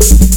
you